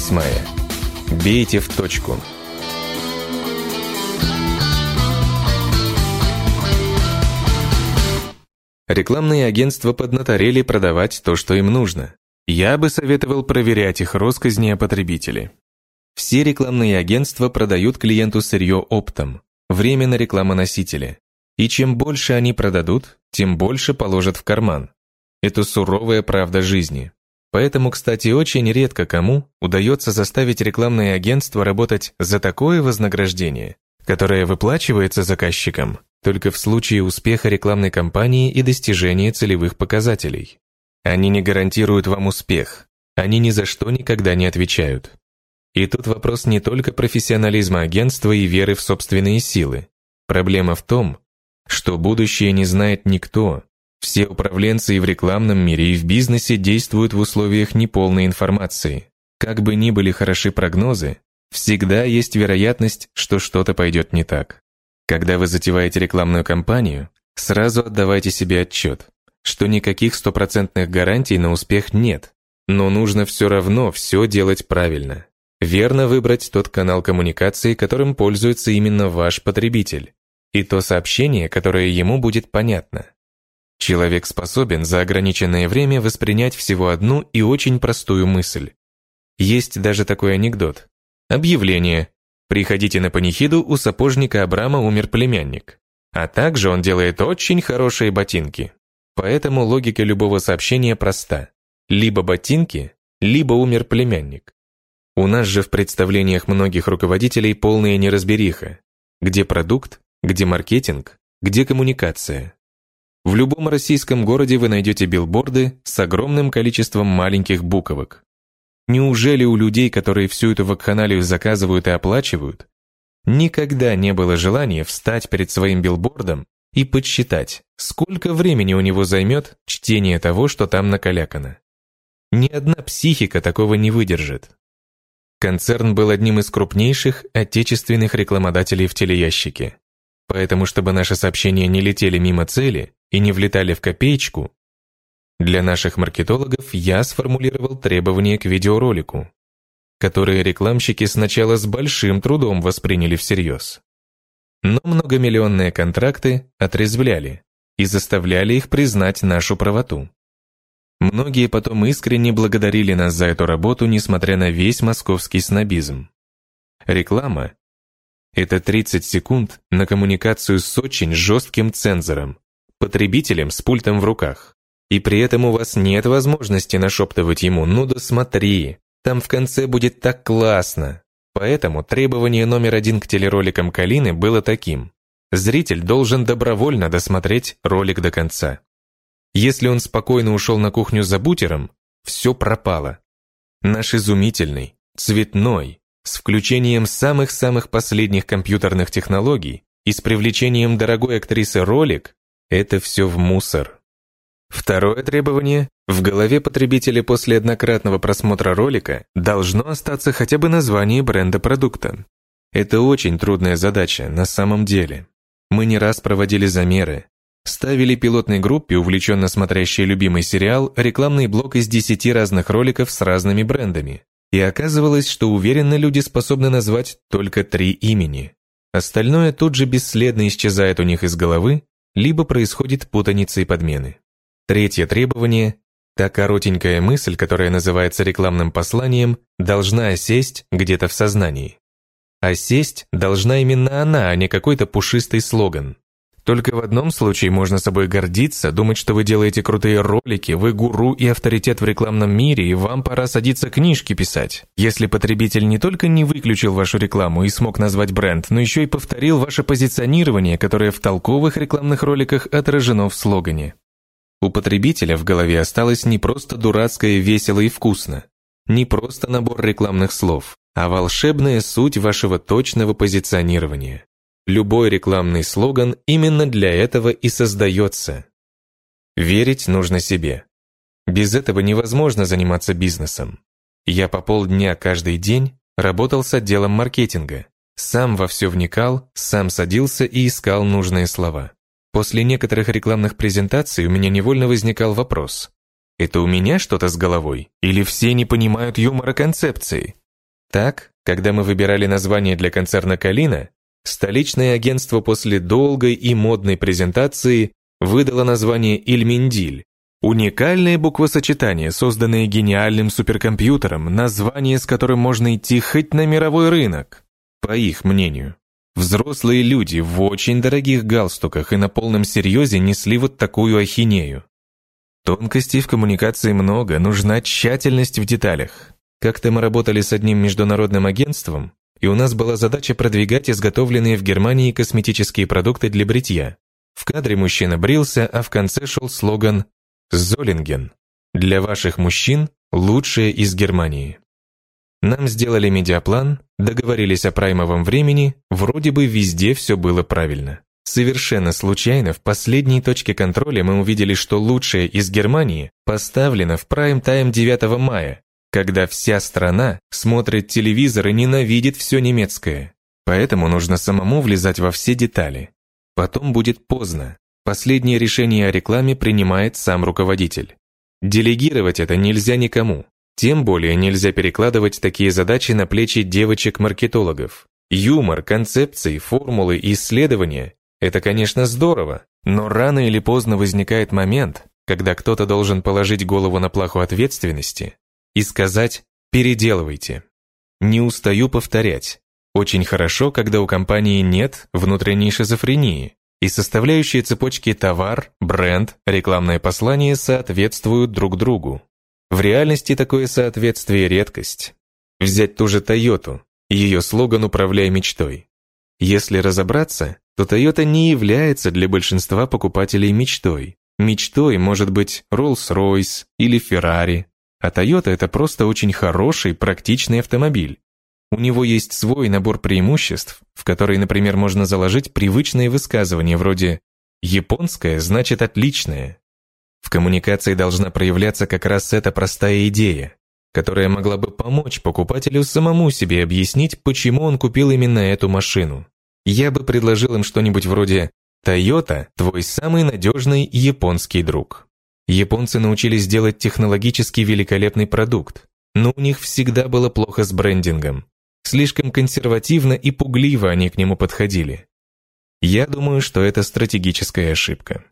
восьмая. Бейте в точку. Рекламные агентства поднаторели продавать то, что им нужно. Я бы советовал проверять их росказни о потребителе. Все рекламные агентства продают клиенту сырье оптом, время на. И чем больше они продадут, тем больше положат в карман. Это суровая правда жизни. Поэтому, кстати, очень редко кому удается заставить рекламное агентство работать за такое вознаграждение, которое выплачивается заказчикам только в случае успеха рекламной кампании и достижения целевых показателей. Они не гарантируют вам успех, они ни за что никогда не отвечают. И тут вопрос не только профессионализма агентства и веры в собственные силы. Проблема в том, что будущее не знает никто, все управленцы и в рекламном мире, и в бизнесе действуют в условиях неполной информации. Как бы ни были хороши прогнозы, всегда есть вероятность, что что-то пойдет не так. Когда вы затеваете рекламную кампанию, сразу отдавайте себе отчет, что никаких стопроцентных гарантий на успех нет, но нужно все равно все делать правильно. Верно выбрать тот канал коммуникации, которым пользуется именно ваш потребитель, и то сообщение, которое ему будет понятно. Человек способен за ограниченное время воспринять всего одну и очень простую мысль. Есть даже такой анекдот. Объявление. Приходите на панихиду, у сапожника Абрама умер племянник. А также он делает очень хорошие ботинки. Поэтому логика любого сообщения проста. Либо ботинки, либо умер племянник. У нас же в представлениях многих руководителей полная неразбериха. Где продукт, где маркетинг, где коммуникация. В любом российском городе вы найдете билборды с огромным количеством маленьких буквок. Неужели у людей, которые всю эту вакханалию заказывают и оплачивают, никогда не было желания встать перед своим билбордом и подсчитать, сколько времени у него займет чтение того, что там накалякано? Ни одна психика такого не выдержит. Концерн был одним из крупнейших отечественных рекламодателей в телеящике. Поэтому, чтобы наши сообщения не летели мимо цели, и не влетали в копеечку, для наших маркетологов я сформулировал требования к видеоролику, которые рекламщики сначала с большим трудом восприняли всерьез. Но многомиллионные контракты отрезвляли и заставляли их признать нашу правоту. Многие потом искренне благодарили нас за эту работу, несмотря на весь московский снобизм. Реклама – это 30 секунд на коммуникацию с очень жестким цензором, потребителем с пультом в руках. И при этом у вас нет возможности нашептывать ему «ну да смотри, там в конце будет так классно». Поэтому требование номер один к телероликам Калины было таким. Зритель должен добровольно досмотреть ролик до конца. Если он спокойно ушел на кухню за бутером, все пропало. Наш изумительный, цветной, с включением самых-самых последних компьютерных технологий и с привлечением дорогой актрисы ролик это все в мусор. Второе требование – в голове потребителя после однократного просмотра ролика должно остаться хотя бы название бренда продукта. Это очень трудная задача на самом деле. Мы не раз проводили замеры, ставили пилотной группе, увлеченно смотрящей любимый сериал, рекламный блок из 10 разных роликов с разными брендами. И оказывалось, что уверенно люди способны назвать только три имени. Остальное тут же бесследно исчезает у них из головы, либо происходит путаница и подмены. Третье требование – та коротенькая мысль, которая называется рекламным посланием, должна осесть где-то в сознании. Осесть должна именно она, а не какой-то пушистый слоган. Только в одном случае можно собой гордиться, думать, что вы делаете крутые ролики, вы гуру и авторитет в рекламном мире, и вам пора садиться книжки писать. Если потребитель не только не выключил вашу рекламу и смог назвать бренд, но еще и повторил ваше позиционирование, которое в толковых рекламных роликах отражено в слогане. У потребителя в голове осталось не просто дурацкое весело и вкусно, не просто набор рекламных слов, а волшебная суть вашего точного позиционирования. Любой рекламный слоган именно для этого и создается. Верить нужно себе. Без этого невозможно заниматься бизнесом. Я по полдня каждый день работал с отделом маркетинга. Сам во все вникал, сам садился и искал нужные слова. После некоторых рекламных презентаций у меня невольно возникал вопрос. Это у меня что-то с головой? Или все не понимают юмора концепции? Так, когда мы выбирали название для концерна «Калина», столичное агентство после долгой и модной презентации выдало название «Ильмендиль». Уникальное буквосочетание, созданное гениальным суперкомпьютером, название с которым можно идти хоть на мировой рынок, по их мнению. Взрослые люди в очень дорогих галстуках и на полном серьезе несли вот такую ахинею. Тонкостей в коммуникации много, нужна тщательность в деталях. Как-то мы работали с одним международным агентством, и у нас была задача продвигать изготовленные в Германии косметические продукты для бритья. В кадре мужчина брился, а в конце шел слоган «Золинген». Для ваших мужчин лучшее из Германии. Нам сделали медиаплан, договорились о праймовом времени, вроде бы везде все было правильно. Совершенно случайно в последней точке контроля мы увидели, что лучшее из Германии поставлено в прайм-тайм 9 мая, когда вся страна смотрит телевизор и ненавидит все немецкое. Поэтому нужно самому влезать во все детали. Потом будет поздно. Последнее решение о рекламе принимает сам руководитель. Делегировать это нельзя никому. Тем более нельзя перекладывать такие задачи на плечи девочек-маркетологов. Юмор, концепции, формулы и исследования – это, конечно, здорово, но рано или поздно возникает момент, когда кто-то должен положить голову на плаху ответственности и сказать «переделывайте». Не устаю повторять. Очень хорошо, когда у компании нет внутренней шизофрении, и составляющие цепочки товар, бренд, рекламное послание соответствуют друг другу. В реальности такое соответствие – редкость. Взять ту же Toyota, ее слоган «Управляй мечтой». Если разобраться, то Toyota не является для большинства покупателей мечтой. Мечтой может быть Rolls-Royce или Ferrari, а Toyota – это просто очень хороший, практичный автомобиль. У него есть свой набор преимуществ, в который, например, можно заложить привычные высказывания вроде «японское значит отличное». В коммуникации должна проявляться как раз эта простая идея, которая могла бы помочь покупателю самому себе объяснить, почему он купил именно эту машину. Я бы предложил им что-нибудь вроде «Toyota – твой самый надежный японский друг». Японцы научились делать технологически великолепный продукт, но у них всегда было плохо с брендингом. Слишком консервативно и пугливо они к нему подходили. Я думаю, что это стратегическая ошибка.